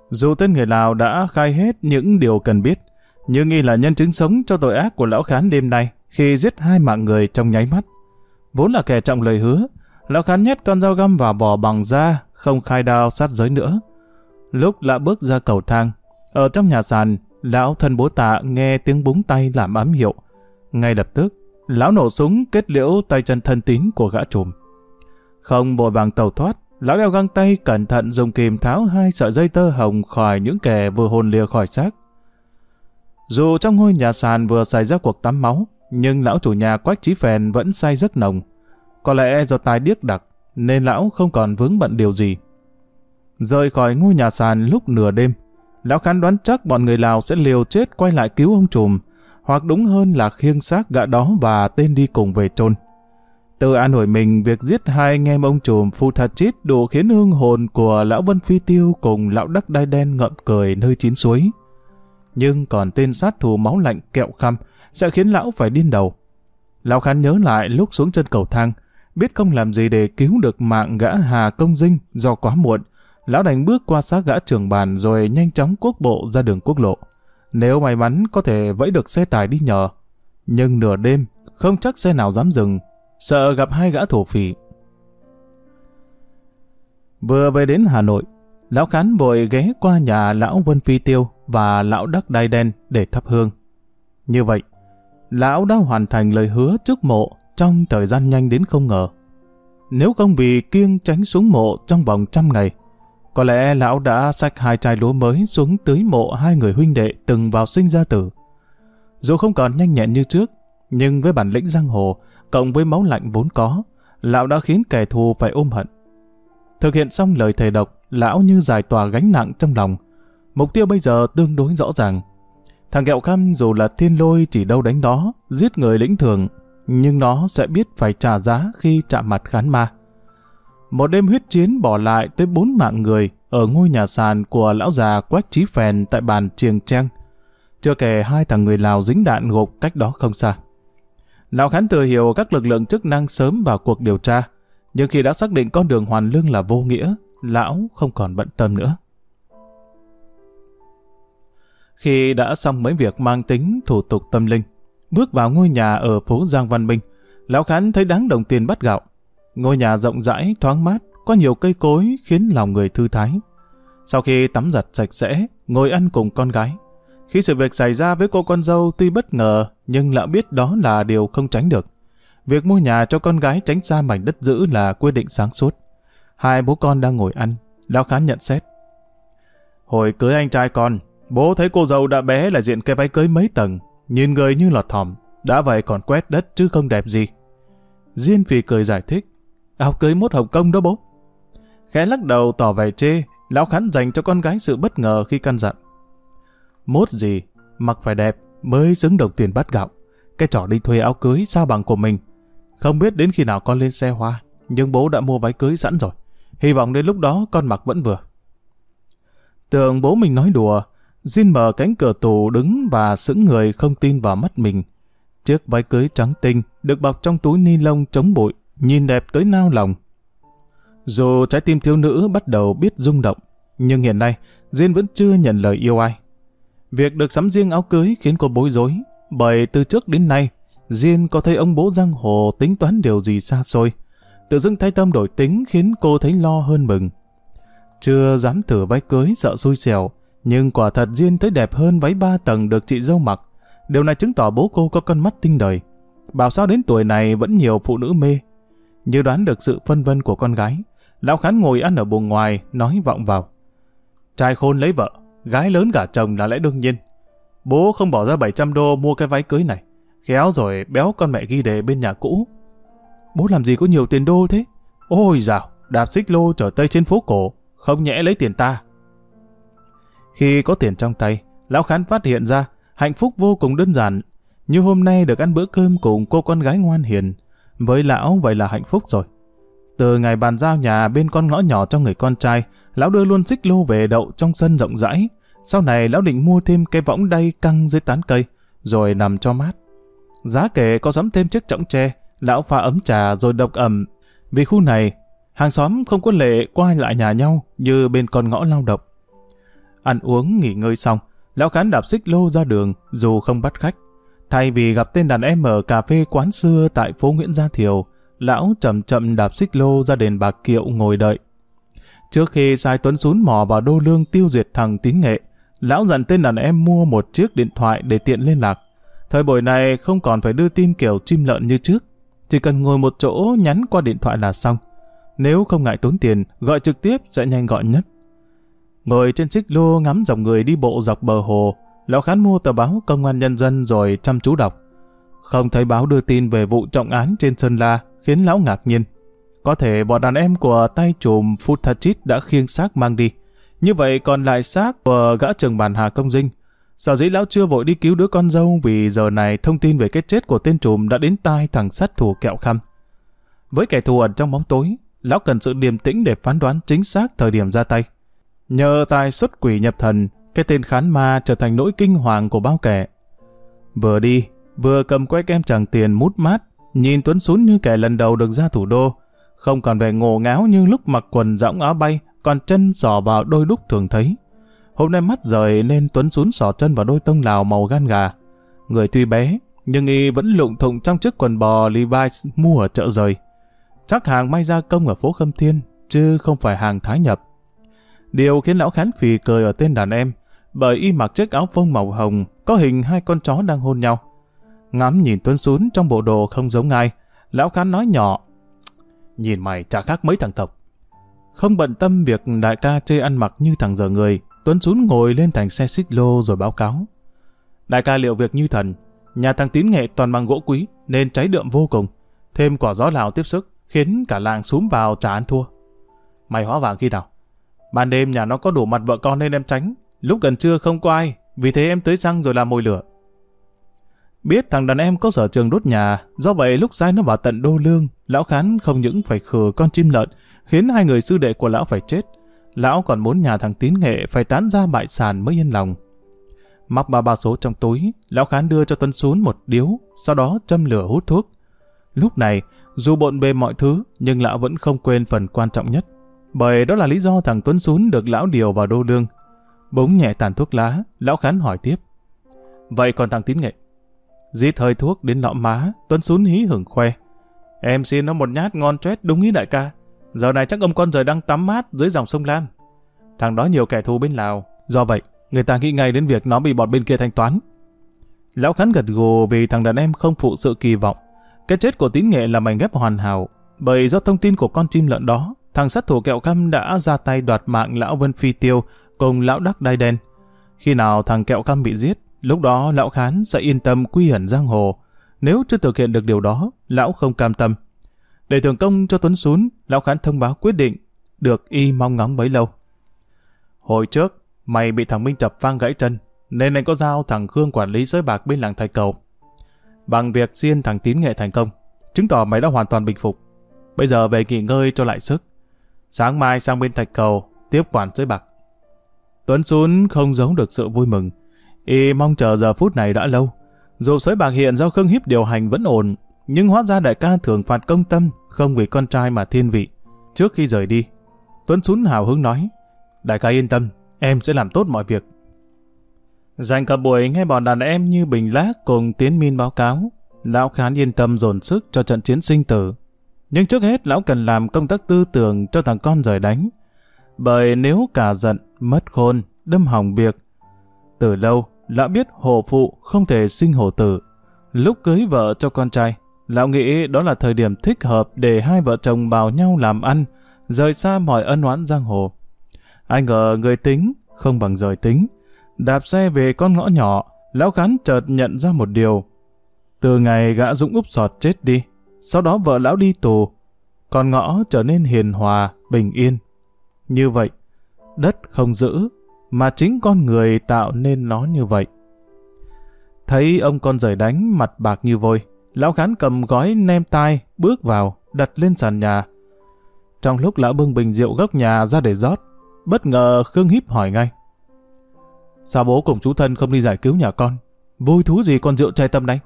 Dù tên người Lào đã khai hết những điều cần biết, nhưng y là nhân chứng sống cho tội ác của lão khán đêm nay khi giết hai mạng người trong nháy mắt. Vốn là kẻ trọng lời hứa, lão khán nhét con dao găm vào bò bằng da, không khai đao sát giới nữa. Lúc lạ bước ra cầu thang, ở trong nhà sàn, lão thân bố tạ nghe tiếng búng tay làm ám hiệu. Ngay lập tức, lão nổ súng kết liễu tay chân thân tín của gã trùm. Không vội vàng tàu thoát, lão đeo găng tay cẩn thận dùng kìm tháo hai sợi dây tơ hồng khỏi những kẻ vừa hồn lìa khỏi xác. Dù trong ngôi nhà sàn vừa xảy ra cuộc tắm máu, nhưng lão chủ nhà Quách Trí Phèn vẫn say rất nồng. Có lẽ do tai điếc đặc, nên lão không còn vướng bận điều gì. Rời khỏi ngôi nhà sàn lúc nửa đêm, lão khán đoán chắc bọn người Lào sẽ liều chết quay lại cứu ông trùm, hoặc đúng hơn là khiêng xác gã đó và tên đi cùng về chôn. Tự an ủi mình việc giết hai anh em ông trùm phu thật chít đủ khiến hương hồn của lão Vân Phi Tiêu cùng lão Đắc Đai Đen ngậm cười nơi chín suối. Nhưng còn tên sát thủ máu lạnh kẹo khăm sẽ khiến lão phải điên đầu. Lão khán nhớ lại lúc xuống chân cầu thang, biết không làm gì để cứu được mạng gã Hà Công Dinh do quá muộn, lão đành bước qua xác gã trường bàn rồi nhanh chóng quốc bộ ra đường quốc lộ. Nếu may mắn có thể vẫy được xe tải đi nhờ. Nhưng nửa đêm, không chắc xe nào dám dừng, sợ gặp hai gã thổ phỉ. Vừa về đến Hà Nội, lão khán vội ghé qua nhà lão Vân Phi Tiêu và lão Đắc Đai Đen để thắp hương. Như vậy, lão đã hoàn thành lời hứa trước mộ trong thời gian nhanh đến không ngờ. Nếu không vì kiêng tránh xuống mộ trong vòng trăm ngày, có lẽ lão đã xách hai chai lúa mới xuống tưới mộ hai người huynh đệ từng vào sinh ra tử. Dù không còn nhanh nhẹn như trước, nhưng với bản lĩnh giang hồ, cộng với máu lạnh vốn có, lão đã khiến kẻ thù phải ôm hận. Thực hiện xong lời thề độc, lão như giải tỏa gánh nặng trong lòng. Mục tiêu bây giờ tương đối rõ ràng. Thằng kẹo Khăm dù là thiên lôi chỉ đâu đánh đó, giết người lĩnh thường, nhưng nó sẽ biết phải trả giá khi chạm mặt khán ma. Một đêm huyết chiến bỏ lại tới bốn mạng người ở ngôi nhà sàn của lão già Quách Trí Phèn tại bàn Triềng Trang. Chưa kể hai thằng người Lào dính đạn gục cách đó không xa. Lão Khán thừa hiểu các lực lượng chức năng sớm vào cuộc điều tra, nhưng khi đã xác định con đường hoàn lương là vô nghĩa, lão không còn bận tâm nữa. Khi đã xong mấy việc mang tính thủ tục tâm linh, bước vào ngôi nhà ở phố Giang Văn Minh, lão Khán thấy đáng đồng tiền bắt gạo. Ngôi nhà rộng rãi, thoáng mát, có nhiều cây cối khiến lòng người thư thái. Sau khi tắm giặt sạch sẽ, ngồi ăn cùng con gái. Khi sự việc xảy ra với cô con dâu tuy bất ngờ, nhưng lão biết đó là điều không tránh được. Việc mua nhà cho con gái tránh xa mảnh đất giữ là quyết định sáng suốt. Hai bố con đang ngồi ăn, lão khán nhận xét. Hồi cưới anh trai con, bố thấy cô dâu đã bé là diện cái váy cưới mấy tầng, nhìn người như lọt thỏm, đã vậy còn quét đất chứ không đẹp gì. Diên Phi cười giải thích, áo cưới mốt Hồng Kông đó bố. Khẽ lắc đầu tỏ vẻ chê, lão khán dành cho con gái sự bất ngờ khi căn dặn. Mốt gì, mặc phải đẹp mới xứng đồng tiền bắt gạo. Cái trò đi thuê áo cưới sao bằng của mình. Không biết đến khi nào con lên xe hoa, nhưng bố đã mua váy cưới sẵn rồi. Hy vọng đến lúc đó con mặc vẫn vừa. Tưởng bố mình nói đùa, Jin mở cánh cửa tủ đứng và sững người không tin vào mắt mình. Chiếc váy cưới trắng tinh được bọc trong túi ni lông chống bụi, nhìn đẹp tới nao lòng. Dù trái tim thiếu nữ bắt đầu biết rung động, nhưng hiện nay Jin vẫn chưa nhận lời yêu ai. Việc được sắm riêng áo cưới khiến cô bối rối, bởi từ trước đến nay, Diên có thấy ông bố giang hồ tính toán điều gì xa xôi. Tự dưng thay tâm đổi tính khiến cô thấy lo hơn mừng. Chưa dám thử váy cưới sợ xui xẻo, nhưng quả thật Diên thấy đẹp hơn váy ba tầng được chị dâu mặc. Điều này chứng tỏ bố cô có con mắt tinh đời. Bảo sao đến tuổi này vẫn nhiều phụ nữ mê. Như đoán được sự phân vân của con gái, lão khán ngồi ăn ở buồng ngoài, nói vọng vào. Trai khôn lấy vợ, Gái lớn gả chồng là lẽ đương nhiên. Bố không bỏ ra 700 đô mua cái váy cưới này. Khéo rồi béo con mẹ ghi đề bên nhà cũ. Bố làm gì có nhiều tiền đô thế? Ôi dào, đạp xích lô trở tây trên phố cổ, không nhẽ lấy tiền ta. Khi có tiền trong tay, Lão Khán phát hiện ra hạnh phúc vô cùng đơn giản. Như hôm nay được ăn bữa cơm cùng cô con gái ngoan hiền. Với Lão vậy là hạnh phúc rồi. Từ ngày bàn giao nhà bên con ngõ nhỏ cho người con trai, lão đưa luôn xích lô về đậu trong sân rộng rãi. Sau này lão định mua thêm cái võng đay căng dưới tán cây, rồi nằm cho mát. Giá kể có sắm thêm chiếc trọng tre, lão pha ấm trà rồi độc ẩm. Vì khu này, hàng xóm không có lệ qua lại nhà nhau như bên con ngõ lao động. Ăn uống, nghỉ ngơi xong, lão khán đạp xích lô ra đường dù không bắt khách. Thay vì gặp tên đàn em ở cà phê quán xưa tại phố Nguyễn Gia Thiều, lão chậm chậm đạp xích lô ra đền bạc kiệu ngồi đợi. Trước khi sai Tuấn Sún mò vào đô lương tiêu diệt thằng tín nghệ, lão dặn tên đàn em mua một chiếc điện thoại để tiện liên lạc. Thời buổi này không còn phải đưa tin kiểu chim lợn như trước, chỉ cần ngồi một chỗ nhắn qua điện thoại là xong. Nếu không ngại tốn tiền, gọi trực tiếp sẽ nhanh gọn nhất. Ngồi trên xích lô ngắm dòng người đi bộ dọc bờ hồ, lão khán mua tờ báo Công an Nhân dân rồi chăm chú đọc. Không thấy báo đưa tin về vụ trọng án trên Sơn La khiến lão ngạc nhiên. Có thể bọn đàn em của tay trùm Futachit đã khiêng xác mang đi. Như vậy còn lại xác của gã trường bản Hà Công Dinh. Sở dĩ lão chưa vội đi cứu đứa con dâu vì giờ này thông tin về cái chết của tên trùm đã đến tai thằng sát thủ kẹo khăm. Với kẻ thù ẩn trong bóng tối, lão cần sự điềm tĩnh để phán đoán chính xác thời điểm ra tay. Nhờ tài xuất quỷ nhập thần, cái tên khán ma trở thành nỗi kinh hoàng của bao kẻ. Vừa đi, vừa cầm que kem chẳng tiền mút mát, nhìn Tuấn Sún như kẻ lần đầu được ra thủ đô, không còn vẻ ngổ ngáo như lúc mặc quần rỗng áo bay, còn chân sò vào đôi đúc thường thấy. Hôm nay mắt rời nên Tuấn Sún sò chân vào đôi tông lào màu gan gà. Người tuy bé, nhưng y vẫn lụng thụng trong chiếc quần bò Levi's mua ở chợ rời. Chắc hàng may gia công ở phố Khâm Thiên, chứ không phải hàng thái nhập. Điều khiến lão khán phì cười ở tên đàn em, bởi y mặc chiếc áo phông màu hồng, có hình hai con chó đang hôn nhau. Ngắm nhìn Tuấn Sún trong bộ đồ không giống ai, Lão Khán nói nhỏ. Nhìn mày chả khác mấy thằng tộc. Không bận tâm việc đại ca chơi ăn mặc như thằng giờ người, Tuấn xuống ngồi lên thành xe xích lô rồi báo cáo. Đại ca liệu việc như thần, nhà thằng tín nghệ toàn bằng gỗ quý nên cháy đượm vô cùng. Thêm quả gió lào tiếp sức khiến cả làng xúm vào trả ăn thua. Mày hóa vàng khi nào? Ban đêm nhà nó có đủ mặt vợ con nên em tránh. Lúc gần trưa không có ai, vì thế em tới xăng rồi làm mồi lửa. Biết thằng đàn em có sở trường đốt nhà, do vậy lúc sai nó vào tận đô lương, lão khán không những phải khử con chim lợn, khiến hai người sư đệ của lão phải chết. Lão còn muốn nhà thằng tín nghệ phải tán ra bại sàn mới yên lòng. Móc ba ba số trong túi, lão khán đưa cho Tuấn Sún một điếu, sau đó châm lửa hút thuốc. Lúc này, dù bộn bề mọi thứ, nhưng lão vẫn không quên phần quan trọng nhất. Bởi đó là lý do thằng Tuấn Sún được lão điều vào đô lương. Búng nhẹ tàn thuốc lá, lão khán hỏi tiếp. Vậy còn thằng tín nghệ? Rít hơi thuốc đến nọ má, Tuấn Sún hí hưởng khoe. Em xin nó một nhát ngon chết đúng ý đại ca. Giờ này chắc ông con rời đang tắm mát dưới dòng sông Lam. Thằng đó nhiều kẻ thù bên Lào. Do vậy, người ta nghĩ ngay đến việc nó bị bọn bên kia thanh toán. Lão Khán gật gù vì thằng đàn em không phụ sự kỳ vọng. Cái chết của tín nghệ là mảnh ghép hoàn hảo. Bởi do thông tin của con chim lợn đó, thằng sát thủ kẹo căm đã ra tay đoạt mạng lão Vân Phi Tiêu cùng lão Đắc Đai Đen. Khi nào thằng kẹo căm bị giết, lúc đó lão Khán sẽ yên tâm quy ẩn giang hồ. Nếu chưa thực hiện được điều đó, lão không cam tâm. Để thưởng công cho Tuấn Sún, lão Khán thông báo quyết định, được y mong ngóng bấy lâu. Hồi trước, mày bị thằng Minh Chập vang gãy chân, nên anh có giao thằng Khương quản lý sới bạc bên làng thạch Cầu. Bằng việc xiên thằng tín nghệ thành công, chứng tỏ mày đã hoàn toàn bình phục. Bây giờ về nghỉ ngơi cho lại sức. Sáng mai sang bên Thạch Cầu, tiếp quản sới bạc. Tuấn Xuân không giấu được sự vui mừng. Y mong chờ giờ phút này đã lâu. Dù sới bạc hiện do Khương Hiếp điều hành vẫn ổn, nhưng hóa ra đại ca thường phạt công tâm, không vì con trai mà thiên vị. Trước khi rời đi, Tuấn Sún hào hứng nói, đại ca yên tâm, em sẽ làm tốt mọi việc. Dành cả buổi nghe bọn đàn em như Bình Lác cùng Tiến Min báo cáo, lão khán yên tâm dồn sức cho trận chiến sinh tử. Nhưng trước hết lão cần làm công tác tư tưởng cho thằng con rời đánh. Bởi nếu cả giận, mất khôn, đâm hỏng việc. Từ lâu, lão biết hồ phụ không thể sinh hồ tử. Lúc cưới vợ cho con trai, lão nghĩ đó là thời điểm thích hợp để hai vợ chồng bào nhau làm ăn, rời xa mọi ân oán giang hồ. Ai ngờ người tính không bằng rời tính. Đạp xe về con ngõ nhỏ, lão khán chợt nhận ra một điều. Từ ngày gã Dũng úp sọt chết đi, sau đó vợ lão đi tù, con ngõ trở nên hiền hòa, bình yên. Như vậy, đất không giữ, mà chính con người tạo nên nó như vậy. Thấy ông con rời đánh mặt bạc như vôi, lão khán cầm gói nem tai, bước vào, đặt lên sàn nhà. Trong lúc lão bưng bình rượu gốc nhà ra để rót, bất ngờ Khương Hiếp hỏi ngay. Sao bố cùng chú thân không đi giải cứu nhà con? Vui thú gì con rượu chai tâm đây?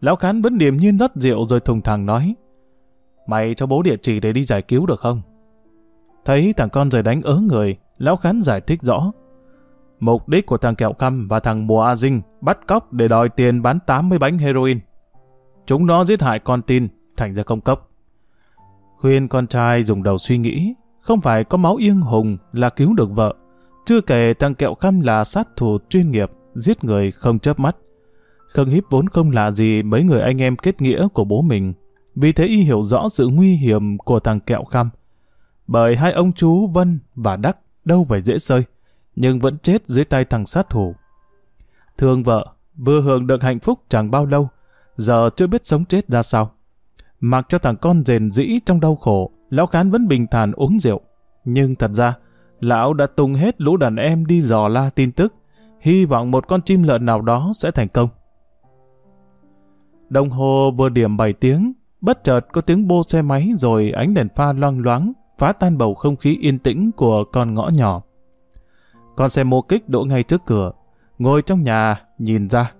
Lão Khán vẫn điềm nhiên rót rượu rồi thùng thẳng nói. Mày cho bố địa chỉ để đi giải cứu được không? Thấy thằng con rời đánh ớ người, Lão Khán giải thích rõ. Mục đích của thằng Kẹo Khăm và thằng Mùa A Dinh bắt cóc để đòi tiền bán 80 bánh heroin. Chúng nó giết hại con tin, thành ra công cốc. Khuyên con trai dùng đầu suy nghĩ, không phải có máu yên hùng là cứu được vợ. Chưa kể thằng Kẹo Khăm là sát thủ chuyên nghiệp, giết người không chớp mắt. Khương Hiếp vốn không lạ gì mấy người anh em kết nghĩa của bố mình. Vì thế y hiểu rõ sự nguy hiểm của thằng Kẹo Khăm. Bởi hai ông chú Vân và Đắc đâu phải dễ sơi, nhưng vẫn chết dưới tay thằng sát thủ. Thương vợ, vừa hưởng được hạnh phúc chẳng bao lâu, giờ chưa biết sống chết ra sao. Mặc cho thằng con rền dĩ trong đau khổ, lão khán vẫn bình thản uống rượu. Nhưng thật ra, lão đã tung hết lũ đàn em đi dò la tin tức, hy vọng một con chim lợn nào đó sẽ thành công. Đồng hồ vừa điểm 7 tiếng, bất chợt có tiếng bô xe máy rồi ánh đèn pha loang loáng, phá tan bầu không khí yên tĩnh của con ngõ nhỏ. Con xe mô kích đỗ ngay trước cửa, ngồi trong nhà, nhìn ra.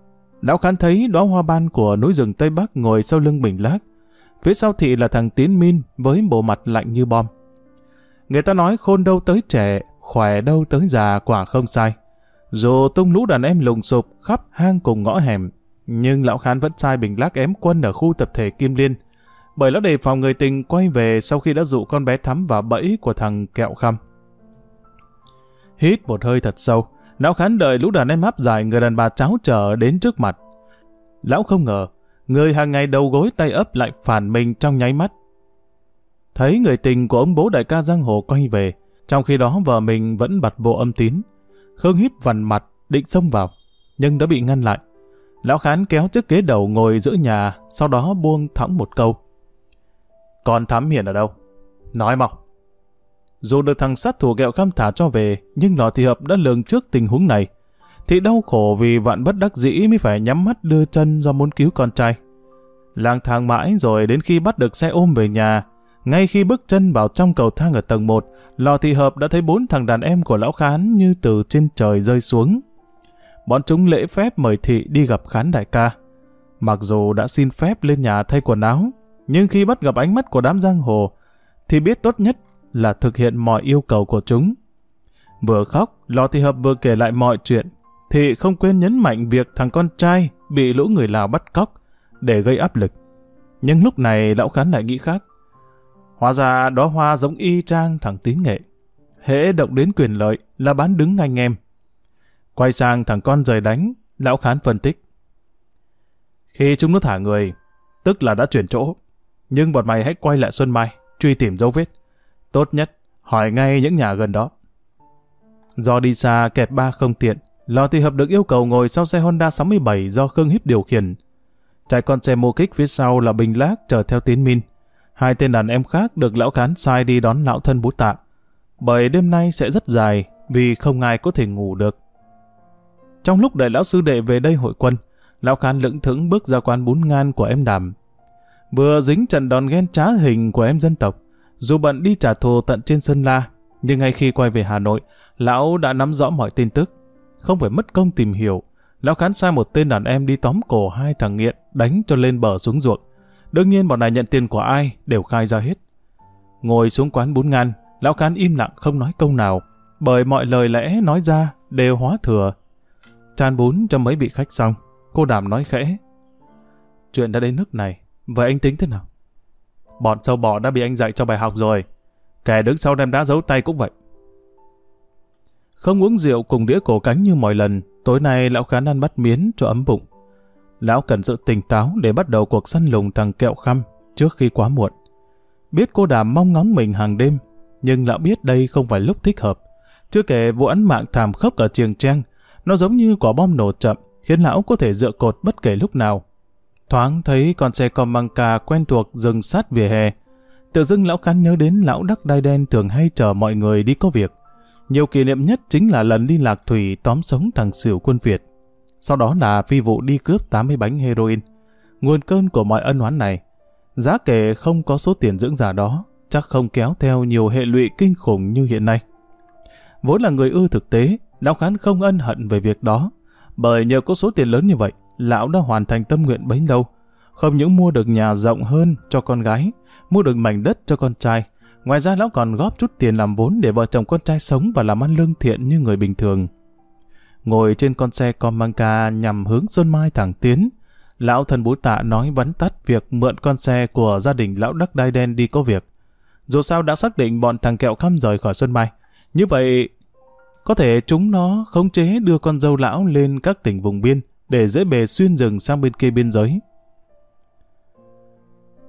Lão Khán thấy đóa hoa ban của núi rừng Tây Bắc ngồi sau lưng bình lác. Phía sau thị là thằng Tiến Min với bộ mặt lạnh như bom. Người ta nói khôn đâu tới trẻ, khỏe đâu tới già quả không sai. Dù tung lũ đàn em lùng sụp khắp hang cùng ngõ hẻm, nhưng lão Khán vẫn sai bình lác ém quân ở khu tập thể Kim Liên, bởi lão đề phòng người tình quay về sau khi đã dụ con bé thắm vào bẫy của thằng kẹo khăm. Hít một hơi thật sâu, lão Khán đợi lũ đàn em áp dài người đàn bà cháu trở đến trước mặt. Lão không ngờ, người hàng ngày đầu gối tay ấp lại phản mình trong nháy mắt. Thấy người tình của ông bố đại ca giang hồ quay về, trong khi đó vợ mình vẫn bật vô âm tín. Khương hít vằn mặt, định xông vào, nhưng đã bị ngăn lại. Lão Khán kéo chiếc ghế đầu ngồi giữa nhà, sau đó buông thõng một câu. Còn thám hiền ở đâu? Nói mau. Dù được thằng sát thủ gẹo khám thả cho về, nhưng lò thị hợp đã lường trước tình huống này. Thị đau khổ vì vạn bất đắc dĩ mới phải nhắm mắt đưa chân do muốn cứu con trai. Lang thang mãi rồi đến khi bắt được xe ôm về nhà, ngay khi bước chân vào trong cầu thang ở tầng 1, lò thị hợp đã thấy bốn thằng đàn em của lão khán như từ trên trời rơi xuống. Bọn chúng lễ phép mời thị đi gặp khán đại ca. Mặc dù đã xin phép lên nhà thay quần áo, nhưng khi bắt gặp ánh mắt của đám giang hồ, thì biết tốt nhất là thực hiện mọi yêu cầu của chúng. Vừa khóc, Lò Thị Hợp vừa kể lại mọi chuyện, thì không quên nhấn mạnh việc thằng con trai bị lũ người Lào bắt cóc để gây áp lực. Nhưng lúc này lão khán lại nghĩ khác. Hóa ra đó hoa giống y trang thằng tín nghệ. Hễ động đến quyền lợi là bán đứng anh em. Quay sang thằng con rời đánh, lão khán phân tích. Khi chúng nó thả người, tức là đã chuyển chỗ. Nhưng bọn mày hãy quay lại Xuân Mai, truy tìm dấu vết. Tốt nhất, hỏi ngay những nhà gần đó. Do đi xa kẹt ba không tiện, Lò Thị Hợp được yêu cầu ngồi sau xe Honda 67 do Khương Hiếp điều khiển. Chạy con xe mô kích phía sau là Bình Lác chở theo Tiến Min. Hai tên đàn em khác được lão khán sai đi đón lão thân bú tạ. Bởi đêm nay sẽ rất dài vì không ai có thể ngủ được. Trong lúc đợi lão sư đệ về đây hội quân, lão khán lững thững bước ra quán bún ngan của em đàm. Vừa dính trận đòn ghen trá hình của em dân tộc, dù bận đi trả thù tận trên Sơn La, nhưng ngay khi quay về Hà Nội, lão đã nắm rõ mọi tin tức. Không phải mất công tìm hiểu, lão khán sai một tên đàn em đi tóm cổ hai thằng nghiện, đánh cho lên bờ xuống ruộng. Đương nhiên bọn này nhận tiền của ai đều khai ra hết. Ngồi xuống quán bún ngan, lão khán im lặng không nói câu nào, bởi mọi lời lẽ nói ra đều hóa thừa. Tràn bún cho mấy vị khách xong, cô đàm nói khẽ. Chuyện đã đến nước này, vậy anh tính thế nào? Bọn sâu bò đã bị anh dạy cho bài học rồi. Kẻ đứng sau đem đá giấu tay cũng vậy. Không uống rượu cùng đĩa cổ cánh như mọi lần, tối nay lão khán ăn bắt miến cho ấm bụng. Lão cần sự tỉnh táo để bắt đầu cuộc săn lùng thằng kẹo khăm trước khi quá muộn. Biết cô đàm mong ngóng mình hàng đêm, nhưng lão biết đây không phải lúc thích hợp. Chưa kể vụ án mạng thảm khốc ở Triềng Trang, nó giống như quả bom nổ chậm, khiến lão có thể dựa cột bất kể lúc nào. Thoáng thấy con xe con măng cà quen thuộc dừng sát vỉa hè. Tự dưng lão khán nhớ đến lão đắc đai đen thường hay chờ mọi người đi có việc. Nhiều kỷ niệm nhất chính là lần đi lạc thủy tóm sống thằng xỉu quân Việt. Sau đó là phi vụ đi cướp 80 bánh heroin. Nguồn cơn của mọi ân oán này. Giá kể không có số tiền dưỡng giả đó, chắc không kéo theo nhiều hệ lụy kinh khủng như hiện nay. Vốn là người ưa thực tế, lão khán không ân hận về việc đó. Bởi nhờ có số tiền lớn như vậy, lão đã hoàn thành tâm nguyện bấy lâu. Không những mua được nhà rộng hơn cho con gái, mua được mảnh đất cho con trai, ngoài ra lão còn góp chút tiền làm vốn để vợ chồng con trai sống và làm ăn lương thiện như người bình thường. Ngồi trên con xe Comanca nhằm hướng Xuân Mai thẳng tiến, lão thần bú tạ nói vắn tắt việc mượn con xe của gia đình lão Đắc Đai Đen đi có việc. Dù sao đã xác định bọn thằng kẹo khăm rời khỏi Xuân Mai. Như vậy, có thể chúng nó khống chế đưa con dâu lão lên các tỉnh vùng biên, để dễ bề xuyên rừng sang bên kia biên giới.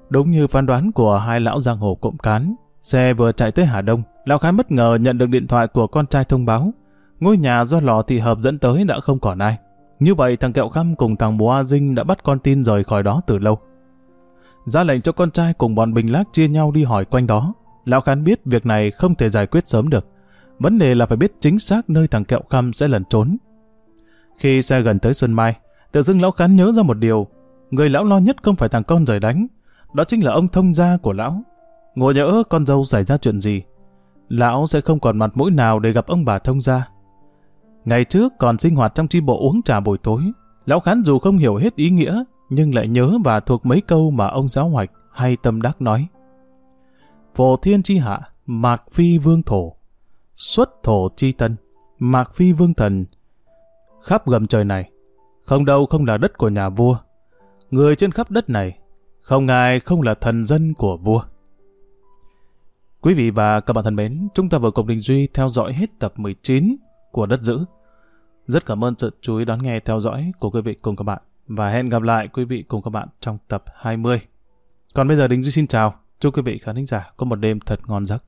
Đúng như phán đoán của hai lão giang hồ cộng cán, xe vừa chạy tới Hà Đông, lão khá bất ngờ nhận được điện thoại của con trai thông báo. Ngôi nhà do lò thị hợp dẫn tới đã không còn ai. Như vậy thằng Kẹo Khăm cùng thằng Bùa A Dinh đã bắt con tin rời khỏi đó từ lâu. Ra lệnh cho con trai cùng bọn Bình Lác chia nhau đi hỏi quanh đó. Lão Khán biết việc này không thể giải quyết sớm được. Vấn đề là phải biết chính xác nơi thằng Kẹo Khăm sẽ lẩn trốn. Khi xe gần tới Xuân Mai, tự dưng lão khán nhớ ra một điều. Người lão lo nhất không phải thằng con rời đánh, đó chính là ông thông gia của lão. Ngộ nhỡ con dâu xảy ra chuyện gì, lão sẽ không còn mặt mũi nào để gặp ông bà thông gia. Ngày trước còn sinh hoạt trong chi bộ uống trà buổi tối, lão khán dù không hiểu hết ý nghĩa, nhưng lại nhớ và thuộc mấy câu mà ông giáo hoạch hay tâm đắc nói. Phổ thiên chi hạ, mạc phi vương thổ, xuất thổ chi tân, mạc phi vương thần, khắp gầm trời này, không đâu không là đất của nhà vua. Người trên khắp đất này, không ai không là thần dân của vua. Quý vị và các bạn thân mến, chúng ta vừa cùng Đình Duy theo dõi hết tập 19 của Đất Giữ. Rất cảm ơn sự chú ý đón nghe theo dõi của quý vị cùng các bạn. Và hẹn gặp lại quý vị cùng các bạn trong tập 20. Còn bây giờ Đình Duy xin chào. Chúc quý vị khán thính giả có một đêm thật ngon giấc.